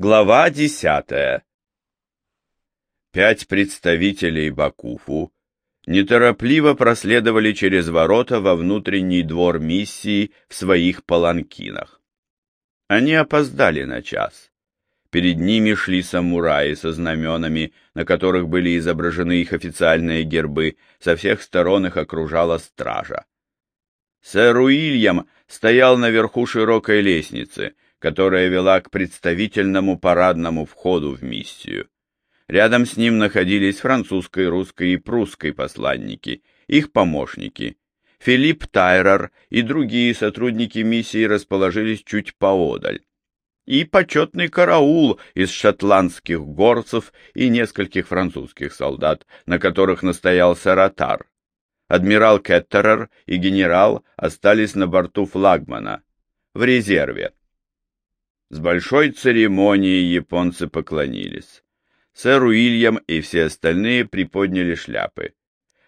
Глава десятая. Пять представителей Бакуфу неторопливо проследовали через ворота во внутренний двор миссии в своих паланкинах. Они опоздали на час. Перед ними шли самураи со знаменами, на которых были изображены их официальные гербы, со всех сторон их окружала стража. Сэр Уильям стоял наверху широкой лестницы — которая вела к представительному парадному входу в миссию. Рядом с ним находились французской, русской и прусской посланники, их помощники. Филипп Тайрер и другие сотрудники миссии расположились чуть поодаль. И почетный караул из шотландских горцев и нескольких французских солдат, на которых настоял Саратар. Адмирал Кеттерер и генерал остались на борту флагмана, в резерве. С большой церемонией японцы поклонились. Сэр Уильям и все остальные приподняли шляпы.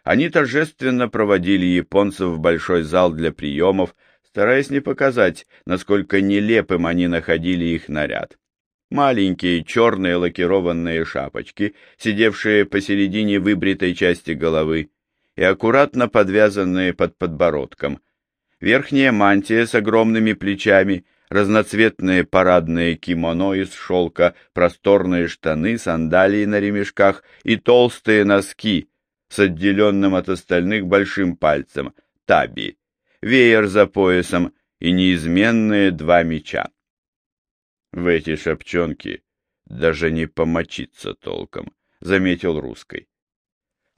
Они торжественно проводили японцев в большой зал для приемов, стараясь не показать, насколько нелепым они находили их наряд. Маленькие черные лакированные шапочки, сидевшие посередине выбритой части головы, и аккуратно подвязанные под подбородком. Верхняя мантия с огромными плечами — разноцветные парадные кимоно из шелка, просторные штаны, сандалии на ремешках и толстые носки с отделенным от остальных большим пальцем, таби, веер за поясом и неизменные два меча. В эти шапчонки даже не помочиться толком, заметил русской.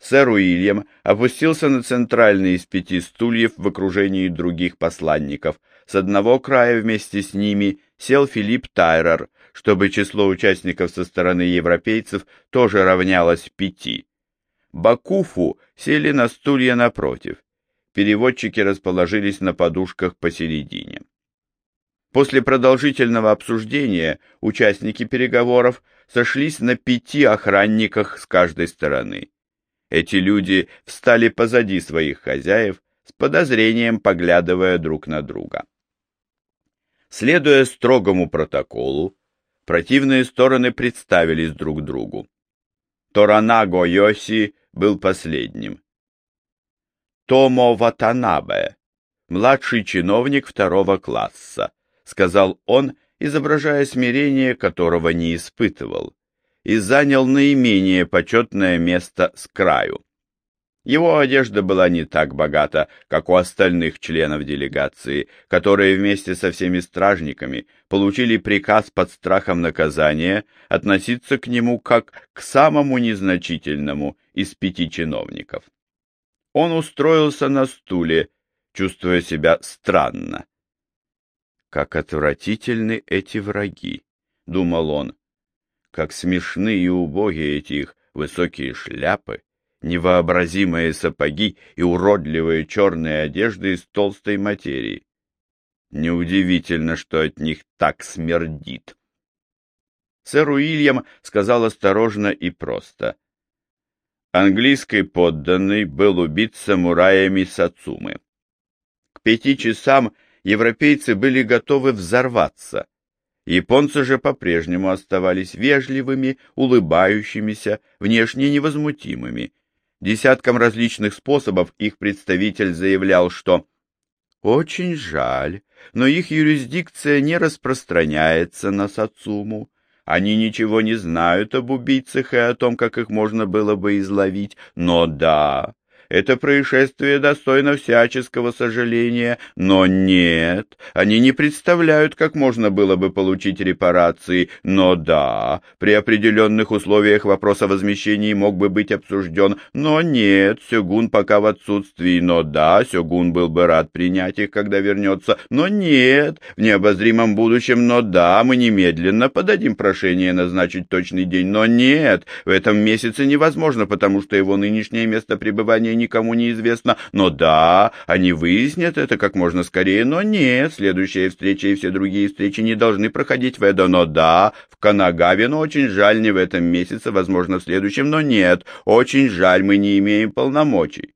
Сэр Уильям опустился на центральный из пяти стульев в окружении других посланников. С одного края вместе с ними сел Филипп Тайрер, чтобы число участников со стороны европейцев тоже равнялось пяти. Бакуфу сели на стулья напротив. Переводчики расположились на подушках посередине. После продолжительного обсуждения участники переговоров сошлись на пяти охранниках с каждой стороны. Эти люди встали позади своих хозяев, с подозрением поглядывая друг на друга. Следуя строгому протоколу, противные стороны представились друг другу. Торанаго Йоси был последним. Томо Ватанабе, младший чиновник второго класса, сказал он, изображая смирение, которого не испытывал и занял наименее почетное место с краю. Его одежда была не так богата, как у остальных членов делегации, которые вместе со всеми стражниками получили приказ под страхом наказания относиться к нему как к самому незначительному из пяти чиновников. Он устроился на стуле, чувствуя себя странно. «Как отвратительны эти враги!» — думал он как смешны и убогие эти их высокие шляпы, невообразимые сапоги и уродливые черные одежды из толстой материи. Неудивительно, что от них так смердит. Сэр Уильям сказал осторожно и просто. Английский подданный был убит самураями Сацумы. К пяти часам европейцы были готовы взорваться. Японцы же по-прежнему оставались вежливыми, улыбающимися, внешне невозмутимыми. Десяткам различных способов их представитель заявлял, что «Очень жаль, но их юрисдикция не распространяется на Сацуму. Они ничего не знают об убийцах и о том, как их можно было бы изловить. Но да, это происшествие достойно всяческого сожаления, но нет, они не представляют, как можно было бы получить репарации, но да, при определенных условиях вопрос о возмещении мог бы быть обсужден, но нет, Сёгун пока в отсутствии, но да, Сёгун был бы рад принять их, когда вернется, но нет, в необозримом будущем, но да, мы немедленно подадим прошение назначить точный день, но нет, в этом месяце невозможно, потому что его нынешнее место пребывания никому не известно. Но да, они выяснят это как можно скорее, но нет, следующая встреча и все другие встречи не должны проходить в Эдо. Но да, в Канагаве, но очень жаль, не в этом месяце, возможно, в следующем, но нет, очень жаль, мы не имеем полномочий.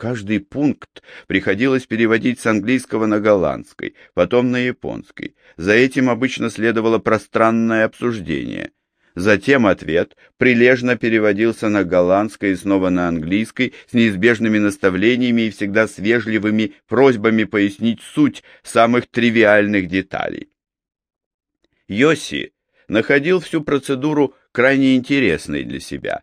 Каждый пункт приходилось переводить с английского на голландский, потом на японский. За этим обычно следовало пространное обсуждение. Затем ответ прилежно переводился на голландский и снова на английский с неизбежными наставлениями и всегда с вежливыми просьбами пояснить суть самых тривиальных деталей. Йоси находил всю процедуру крайне интересной для себя.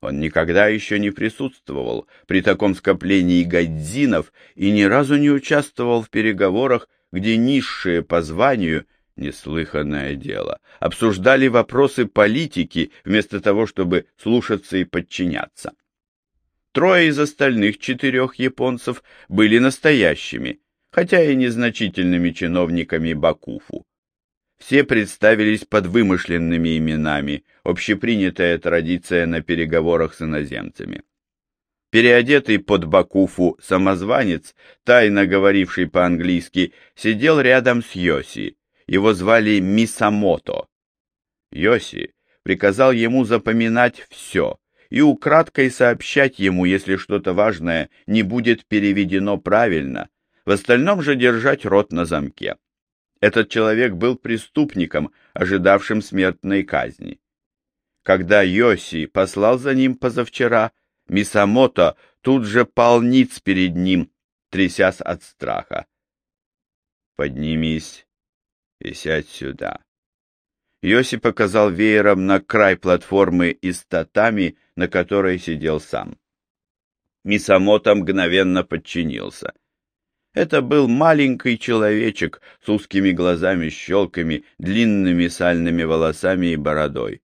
Он никогда еще не присутствовал при таком скоплении гадзинов и ни разу не участвовал в переговорах, где низшие по званию, неслыханное дело, обсуждали вопросы политики вместо того, чтобы слушаться и подчиняться. Трое из остальных четырех японцев были настоящими, хотя и незначительными чиновниками Бакуфу. Все представились под вымышленными именами, общепринятая традиция на переговорах с иноземцами. Переодетый под Бакуфу самозванец, тайно говоривший по-английски, сидел рядом с Йоси. Его звали Мисамото. Йоси приказал ему запоминать все и украдкой сообщать ему, если что-то важное не будет переведено правильно, в остальном же держать рот на замке. Этот человек был преступником, ожидавшим смертной казни. Когда Йоси послал за ним позавчера, Мисамото тут же полниц перед ним, трясясь от страха. «Поднимись и сядь сюда». Йоси показал веером на край платформы из татами, на которой сидел сам. Мисамото мгновенно подчинился — это был маленький человечек с узкими глазами-щелками, длинными сальными волосами и бородой.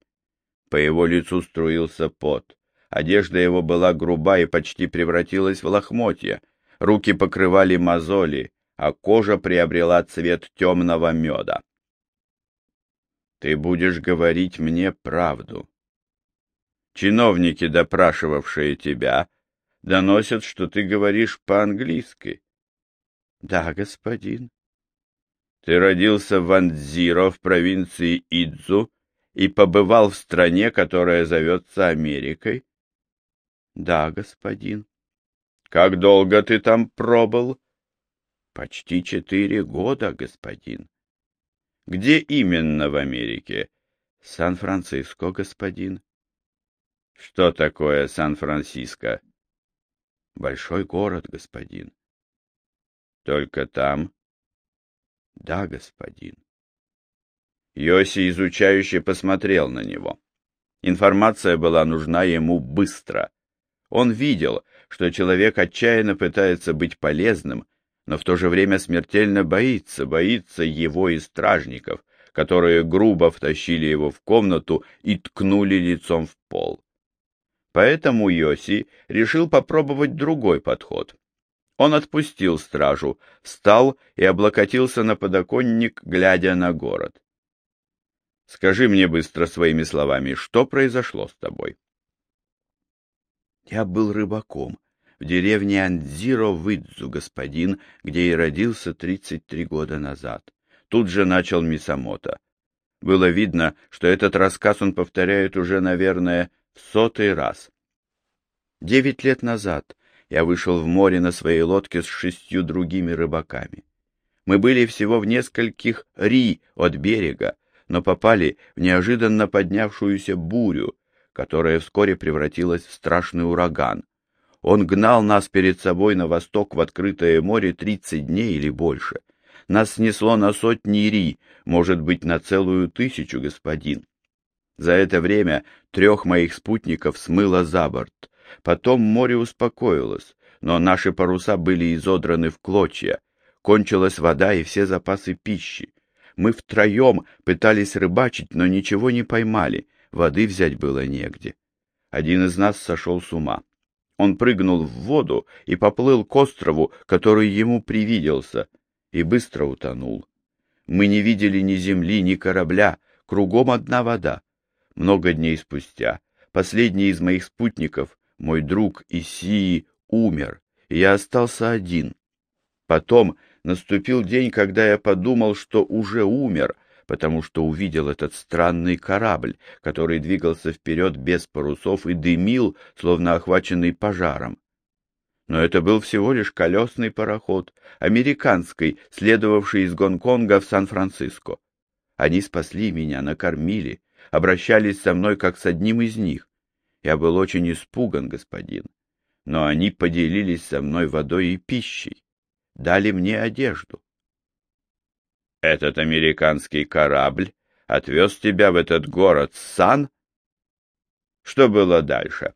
По его лицу струился пот. Одежда его была груба и почти превратилась в лохмотья. Руки покрывали мозоли, а кожа приобрела цвет темного меда. «Ты будешь говорить мне правду. Чиновники, допрашивавшие тебя, доносят, что ты говоришь по-английски. Да, господин. Ты родился в Андзиро в провинции Идзу и побывал в стране, которая зовется Америкой? Да, господин. Как долго ты там пробыл? Почти четыре года, господин. Где именно в Америке? Сан-Франциско, господин. Что такое Сан-Франциско? Большой город, господин. Только там? Да, господин. Йоси изучающе посмотрел на него. Информация была нужна ему быстро. Он видел, что человек отчаянно пытается быть полезным, но в то же время смертельно боится, боится его и стражников, которые грубо втащили его в комнату и ткнули лицом в пол. Поэтому Йоси решил попробовать другой подход. Он отпустил стражу, встал и облокотился на подоконник, глядя на город. «Скажи мне быстро своими словами, что произошло с тобой?» «Я был рыбаком в деревне Андзиро в Идзу, господин, где и родился тридцать три года назад. Тут же начал Мисамото. Было видно, что этот рассказ он повторяет уже, наверное, в сотый раз. Девять лет назад я вышел в море на своей лодке с шестью другими рыбаками. Мы были всего в нескольких ри от берега, но попали в неожиданно поднявшуюся бурю, которая вскоре превратилась в страшный ураган. Он гнал нас перед собой на восток в открытое море тридцать дней или больше. Нас снесло на сотни ри, может быть, на целую тысячу, господин. За это время трех моих спутников смыло за борт. Потом море успокоилось, но наши паруса были изодраны в клочья. Кончилась вода и все запасы пищи. Мы втроем пытались рыбачить, но ничего не поймали, воды взять было негде. Один из нас сошел с ума. Он прыгнул в воду и поплыл к острову, который ему привиделся, и быстро утонул. Мы не видели ни земли, ни корабля, кругом одна вода. Много дней спустя последний из моих спутников мой друг Исии умер, и я остался один. Потом наступил день, когда я подумал, что уже умер, потому что увидел этот странный корабль, который двигался вперед без парусов и дымил, словно охваченный пожаром. Но это был всего лишь колесный пароход, американский, следовавший из Гонконга в Сан-Франциско. Они спасли меня, накормили, обращались со мной как с одним из них. Я был очень испуган, господин. Но они поделились со мной водой и пищей, дали мне одежду. Этот американский корабль отвез тебя в этот город Сан? Что было дальше?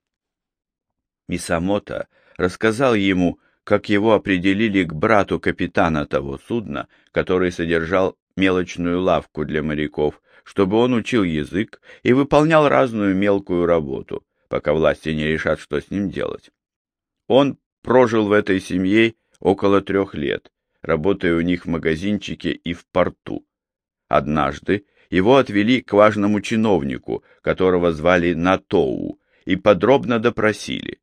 Мисамото рассказал ему, как его определили к брату капитана того судна, который содержал мелочную лавку для моряков, чтобы он учил язык и выполнял разную мелкую работу, пока власти не решат, что с ним делать. Он прожил в этой семье около трех лет, работая у них в магазинчике и в порту. Однажды его отвели к важному чиновнику, которого звали Натоу, и подробно допросили.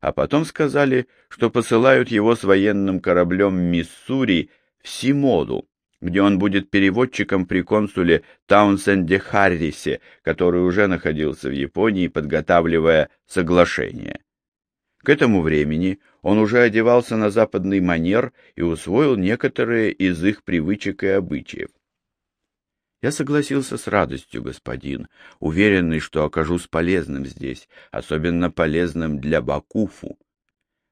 А потом сказали, что посылают его с военным кораблем «Миссури» в Симоду, где он будет переводчиком при консуле Таунсенде Харрисе, который уже находился в Японии, подготавливая соглашение. К этому времени он уже одевался на западный манер и усвоил некоторые из их привычек и обычаев. Я согласился с радостью, господин, уверенный, что окажусь полезным здесь, особенно полезным для Бакуфу.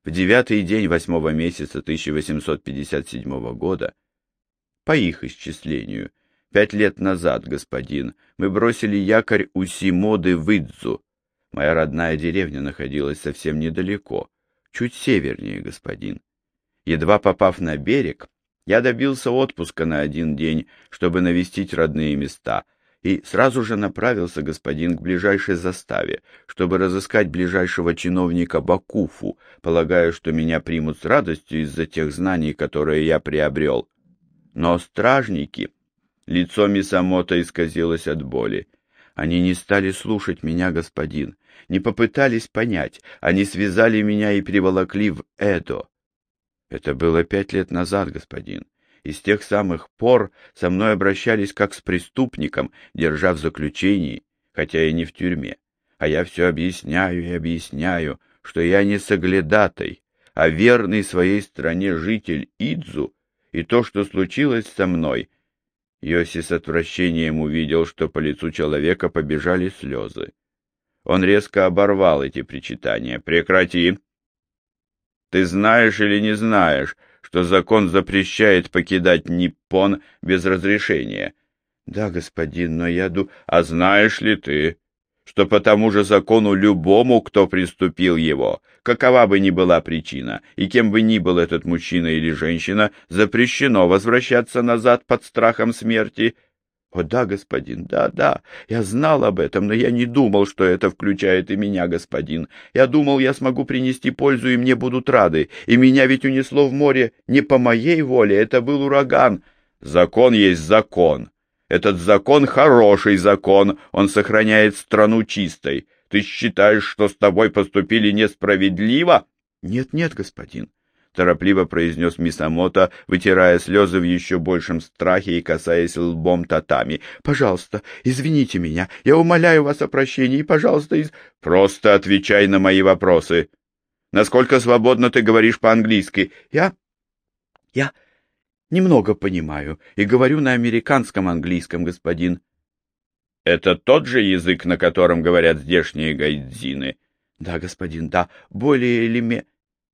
В девятый день восьмого месяца 1857 года по их исчислению. Пять лет назад, господин, мы бросили якорь у Симоды в Идзу. Моя родная деревня находилась совсем недалеко, чуть севернее, господин. Едва попав на берег, я добился отпуска на один день, чтобы навестить родные места, и сразу же направился, господин, к ближайшей заставе, чтобы разыскать ближайшего чиновника Бакуфу, полагая, что меня примут с радостью из-за тех знаний, которые я приобрел. Но стражники... Лицо Мисамото исказилось от боли. Они не стали слушать меня, господин, не попытались понять. Они связали меня и приволокли в Эдо. Это было пять лет назад, господин. И с тех самых пор со мной обращались как с преступником, держа в заключении, хотя и не в тюрьме. А я все объясняю и объясняю, что я не соглядатай, а верный своей стране житель Идзу, и то, что случилось со мной. Йоси с отвращением увидел, что по лицу человека побежали слезы. Он резко оборвал эти причитания. «Прекрати! Ты знаешь или не знаешь, что закон запрещает покидать Ниппон без разрешения?» «Да, господин, но я ду...» «А знаешь ли ты, что по тому же закону любому, кто приступил его, какова бы ни была причина, и кем бы ни был этот мужчина или женщина, запрещено возвращаться назад под страхом смерти. О да, господин, да, да, я знал об этом, но я не думал, что это включает и меня, господин. Я думал, я смогу принести пользу, и мне будут рады. И меня ведь унесло в море не по моей воле, это был ураган. Закон есть закон, этот закон хороший закон, он сохраняет страну чистой. Ты считаешь, что с тобой поступили несправедливо? Нет, нет, господин, торопливо произнес Мисамото, вытирая слезы в еще большем страхе и касаясь лбом татами. Пожалуйста, извините меня. Я умоляю вас о прощении. Пожалуйста, из... Просто отвечай на мои вопросы. Насколько свободно ты говоришь по-английски? Я... Я немного понимаю и говорю на американском английском, господин. Это тот же язык, на котором говорят здешние гайдзины? Да, господин, да, более или менее.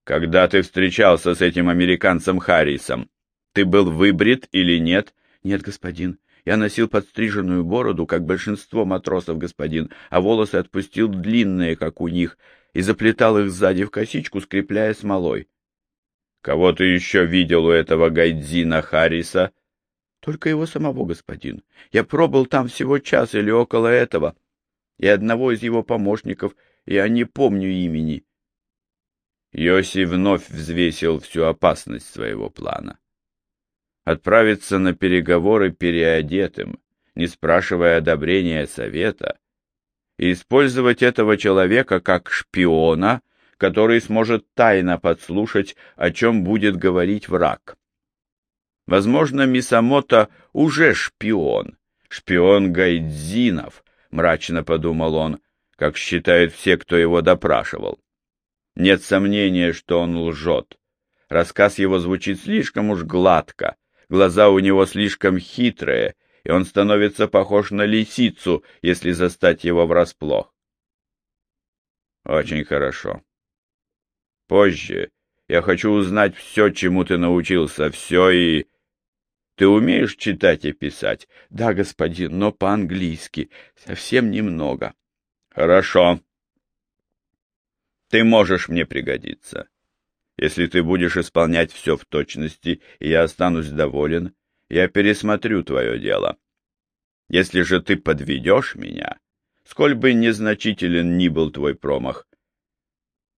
Когда ты встречался с этим американцем Харрисом, ты был выбрит или нет? Нет, господин. Я носил подстриженную бороду, как большинство матросов, господин, а волосы отпустил длинные, как у них, и заплетал их сзади в косичку, скрепляя смолой. Кого ты еще видел у этого Гайдзина Харриса? Только его самого, господин. Я пробыл там всего час или около этого. И одного из его помощников, я не помню имени. Йоси вновь взвесил всю опасность своего плана. Отправиться на переговоры переодетым, не спрашивая одобрения совета, и использовать этого человека как шпиона — который сможет тайно подслушать, о чем будет говорить враг. Возможно, Мисамото уже шпион, шпион Гайдзинов, мрачно подумал он, как считают все, кто его допрашивал. Нет сомнения, что он лжет. Рассказ его звучит слишком уж гладко, глаза у него слишком хитрые, и он становится похож на лисицу, если застать его врасплох. Очень хорошо. Позже я хочу узнать все, чему ты научился, все и... Ты умеешь читать и писать? Да, господин, но по-английски. Совсем немного. Хорошо. Ты можешь мне пригодиться. Если ты будешь исполнять все в точности, и я останусь доволен, я пересмотрю твое дело. Если же ты подведешь меня, сколь бы незначителен ни был твой промах,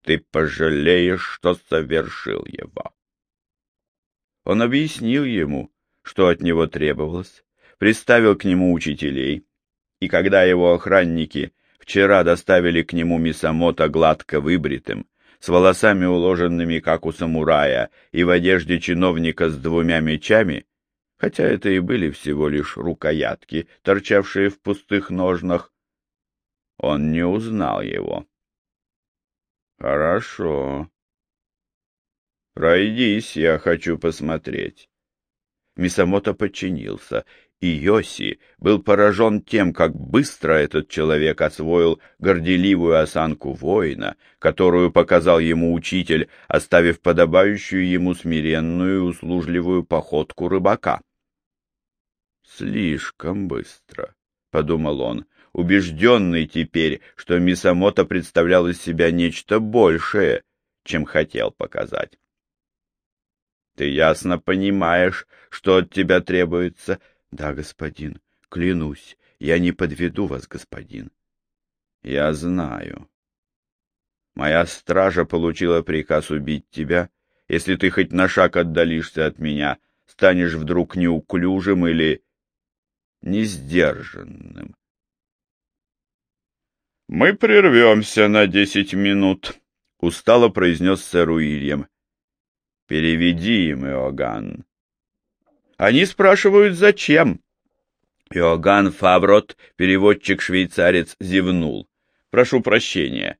ты пожалеешь, что совершил его. Он объяснил ему, что от него требовалось, приставил к нему учителей, и когда его охранники вчера доставили к нему Мисамота гладко выбритым, с волосами уложенными, как у самурая, и в одежде чиновника с двумя мечами, хотя это и были всего лишь рукоятки, торчавшие в пустых ножнах, он не узнал его. «Хорошо. Пройдись, я хочу посмотреть». Мисамото подчинился, и Йоси был поражен тем, как быстро этот человек освоил горделивую осанку воина, которую показал ему учитель, оставив подобающую ему смиренную услужливую походку рыбака. «Слишком быстро», — подумал он, убежденный теперь, что Мисамото представлял из себя нечто большее, чем хотел показать. Ты ясно понимаешь, что от тебя требуется? Да, господин, клянусь, я не подведу вас, господин. Я знаю. Моя стража получила приказ убить тебя, если ты хоть на шаг отдалишься от меня, станешь вдруг неуклюжим или несдержанным. «Мы прервемся на десять минут», — устало произнес сэр Уильям. Переведи им, Иоганн. Они спрашивают, зачем? Иоганн Фаврот, переводчик-швейцарец, зевнул. Прошу прощения.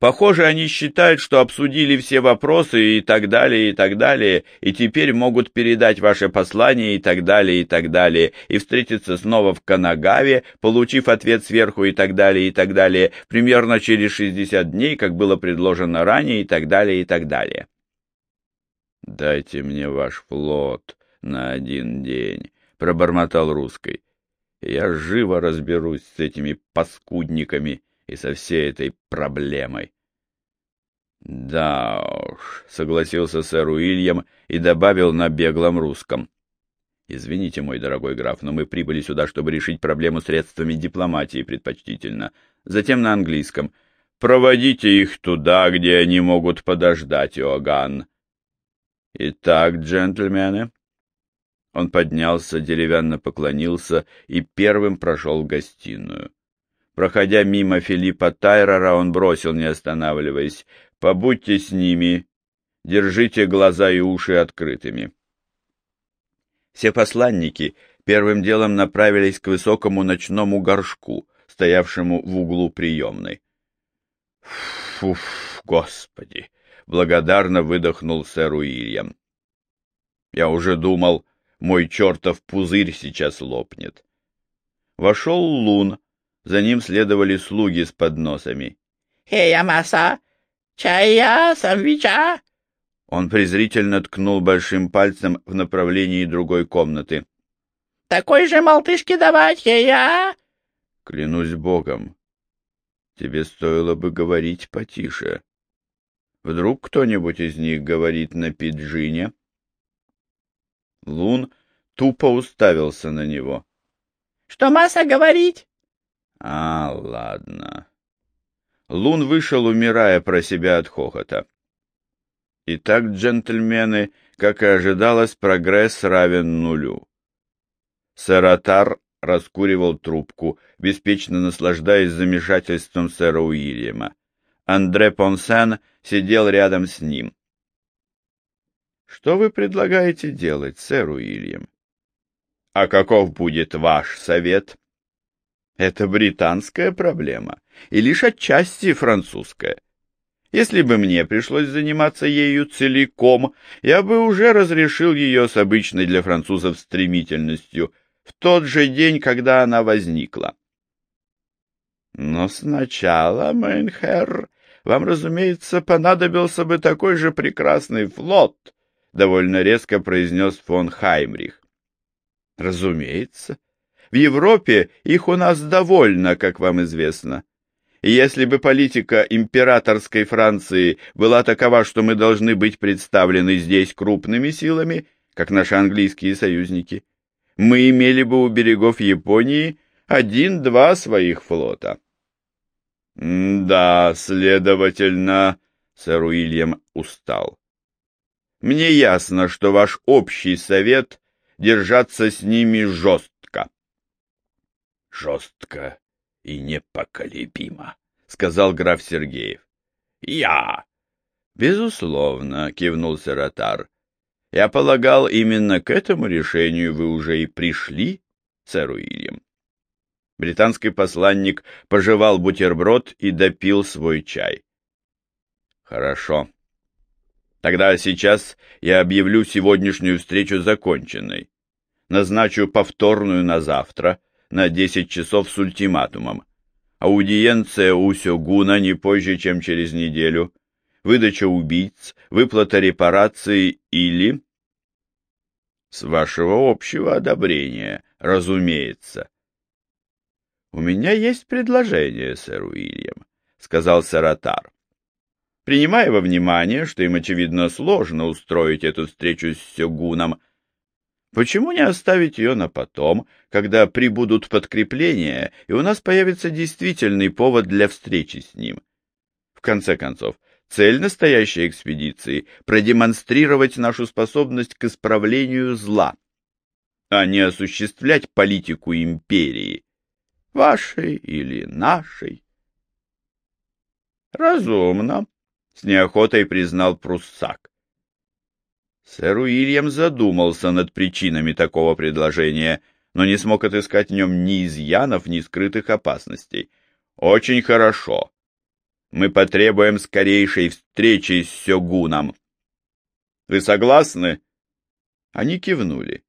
Похоже, они считают, что обсудили все вопросы и так далее, и так далее, и теперь могут передать ваше послание и так далее, и так далее, и встретиться снова в Канагаве, получив ответ сверху и так далее, и так далее, примерно через 60 дней, как было предложено ранее, и так далее, и так далее. «Дайте мне ваш флот на один день», — пробормотал русской. «Я живо разберусь с этими паскудниками и со всей этой проблемой». «Да уж», — согласился сэр Уильям и добавил на беглом русском. «Извините, мой дорогой граф, но мы прибыли сюда, чтобы решить проблему средствами дипломатии предпочтительно. Затем на английском. Проводите их туда, где они могут подождать, Иоганн. «Итак, джентльмены...» Он поднялся, деревянно поклонился и первым прошел в гостиную. Проходя мимо Филиппа Тайрера, он бросил, не останавливаясь, «Побудьте с ними, держите глаза и уши открытыми». Все посланники первым делом направились к высокому ночному горшку, стоявшему в углу приемной. «Фуф, господи!» благодарно выдохнул сэр Уильям. Я уже думал, мой чертов пузырь сейчас лопнет. Вошел Лун, за ним следовали слуги с подносами. «Эй, Амаса! Чая, сандвича!» Он презрительно ткнул большим пальцем в направлении другой комнаты. «Такой же малтышки давать, я!» «Клянусь богом, тебе стоило бы говорить потише», Вдруг кто-нибудь из них говорит на пиджине? Лун тупо уставился на него. — Что масса говорить? — А, ладно. Лун вышел, умирая про себя от хохота. Итак, джентльмены, как и ожидалось, прогресс равен нулю. Саратар раскуривал трубку, беспечно наслаждаясь замешательством сэра Уильяма. Андре Понсен сидел рядом с ним. «Что вы предлагаете делать, сэр Уильям?» «А каков будет ваш совет?» «Это британская проблема, и лишь отчасти французская. Если бы мне пришлось заниматься ею целиком, я бы уже разрешил ее с обычной для французов стремительностью в тот же день, когда она возникла. Но сначала, Мейнхер, вам, разумеется, понадобился бы такой же прекрасный флот, довольно резко произнес фон Хаймрих. Разумеется. В Европе их у нас довольно, как вам известно. И если бы политика императорской Франции была такова, что мы должны быть представлены здесь крупными силами, как наши английские союзники, мы имели бы у берегов Японии один-два своих флота. «Да, следовательно...» — сэр Уильям устал. «Мне ясно, что ваш общий совет — держаться с ними жестко». «Жестко и непоколебимо», — сказал граф Сергеев. «Я!» «Безусловно», — кивнул Саратар. «Я полагал, именно к этому решению вы уже и пришли, сэр Уильям». Британский посланник пожевал бутерброд и допил свой чай. «Хорошо. Тогда сейчас я объявлю сегодняшнюю встречу законченной. Назначу повторную на завтра, на десять часов с ультиматумом. Аудиенция у Сёгуна не позже, чем через неделю. Выдача убийц, выплата репараций или... С вашего общего одобрения, разумеется. «У меня есть предложение, сэр Уильям», — сказал Саратар. «Принимая во внимание, что им, очевидно, сложно устроить эту встречу с Сёгуном, почему не оставить ее на потом, когда прибудут подкрепления, и у нас появится действительный повод для встречи с ним? В конце концов, цель настоящей экспедиции — продемонстрировать нашу способность к исправлению зла, а не осуществлять политику империи» вашей или нашей. Разумно, с неохотой признал пруссак. Сэр Уильям задумался над причинами такого предложения, но не смог отыскать в нем ни изъянов, ни скрытых опасностей. Очень хорошо. Мы потребуем скорейшей встречи с Сёгуном. Вы согласны? Они кивнули.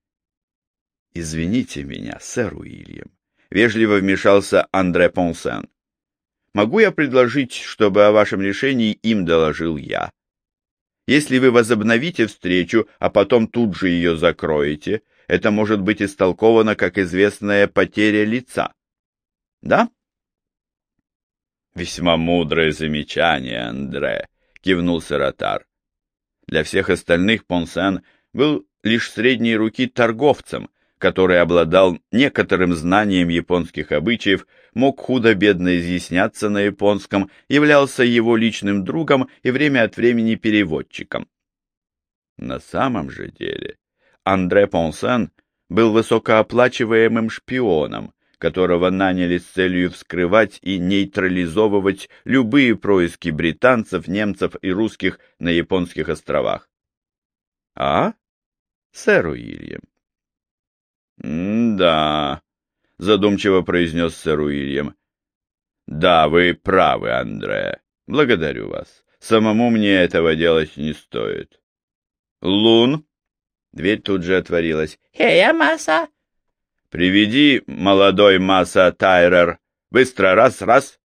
Извините меня, сэр Уильям вежливо вмешался Андре Понсен. Могу я предложить, чтобы о вашем решении им доложил я? Если вы возобновите встречу, а потом тут же ее закроете, это может быть истолковано как известная потеря лица. Да? Весьма мудрое замечание, Андре, кивнул Саратар. Для всех остальных Понсен был лишь средней руки торговцем, который обладал некоторым знанием японских обычаев, мог худо-бедно изъясняться на японском, являлся его личным другом и время от времени переводчиком. На самом же деле Андре Понсен был высокооплачиваемым шпионом, которого наняли с целью вскрывать и нейтрализовывать любые происки британцев, немцев и русских на японских островах. — А, сэр Уильям? «Да», — задумчиво произнес сэр Уильям. «Да, вы правы, Андре. Благодарю вас. Самому мне этого делать не стоит». «Лун?» Дверь тут же отворилась. «Хея, Маса!» «Приведи, молодой Маса Тайрер. Быстро, раз, раз!»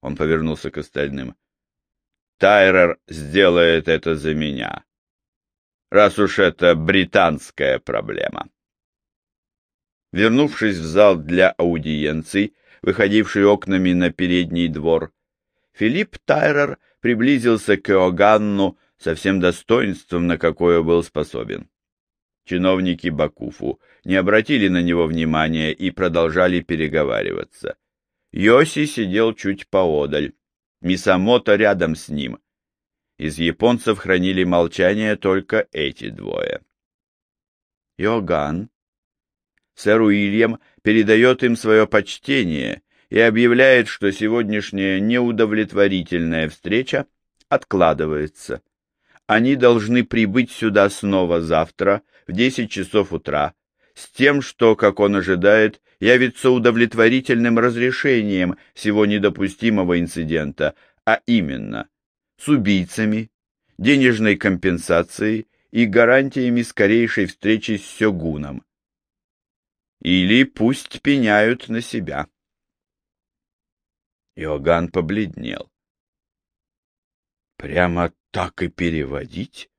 Он повернулся к остальным. «Тайрер сделает это за меня, раз уж это британская проблема». Вернувшись в зал для аудиенций, выходивший окнами на передний двор, Филипп Тайрер приблизился к Иоганну со всем достоинством, на какое был способен. Чиновники Бакуфу не обратили на него внимания и продолжали переговариваться. Йоси сидел чуть поодаль, Мисамото рядом с ним. Из японцев хранили молчание только эти двое. Йоган Сэр Уильям передает им свое почтение и объявляет, что сегодняшняя неудовлетворительная встреча откладывается. Они должны прибыть сюда снова завтра в 10 часов утра, с тем, что, как он ожидает, явится удовлетворительным разрешением всего недопустимого инцидента, а именно с убийцами, денежной компенсацией и гарантиями скорейшей встречи с Сёгуном. Или пусть пеняют на себя. Иоганн побледнел. Прямо так и переводить?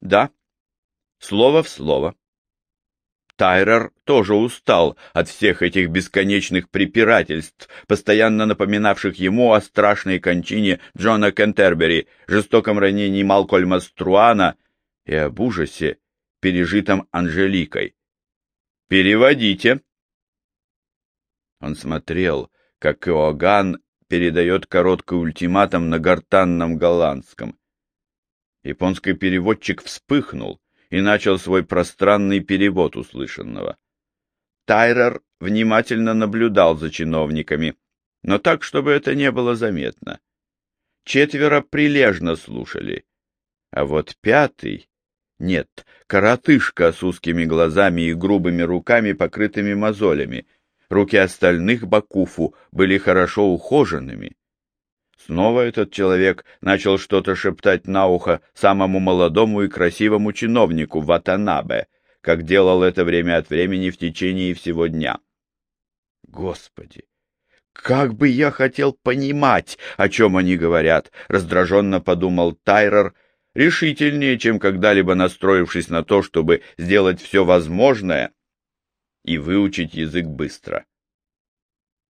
Да, слово в слово. Тайрер тоже устал от всех этих бесконечных препирательств, постоянно напоминавших ему о страшной кончине Джона Кентербери, жестоком ранении Малкольма Струана и об ужасе, пережитом Анжеликой. «Переводите!» Он смотрел, как Иоганн передает короткий ультиматум на гортанном голландском. Японский переводчик вспыхнул и начал свой пространный перевод услышанного. Тайрер внимательно наблюдал за чиновниками, но так, чтобы это не было заметно. Четверо прилежно слушали, а вот пятый... Нет, коротышка с узкими глазами и грубыми руками, покрытыми мозолями. Руки остальных Бакуфу были хорошо ухоженными. Снова этот человек начал что-то шептать на ухо самому молодому и красивому чиновнику Ватанабе, как делал это время от времени в течение всего дня. Господи! Как бы я хотел понимать, о чем они говорят, раздраженно подумал Тайрер, решительнее, чем когда-либо настроившись на то, чтобы сделать все возможное и выучить язык быстро.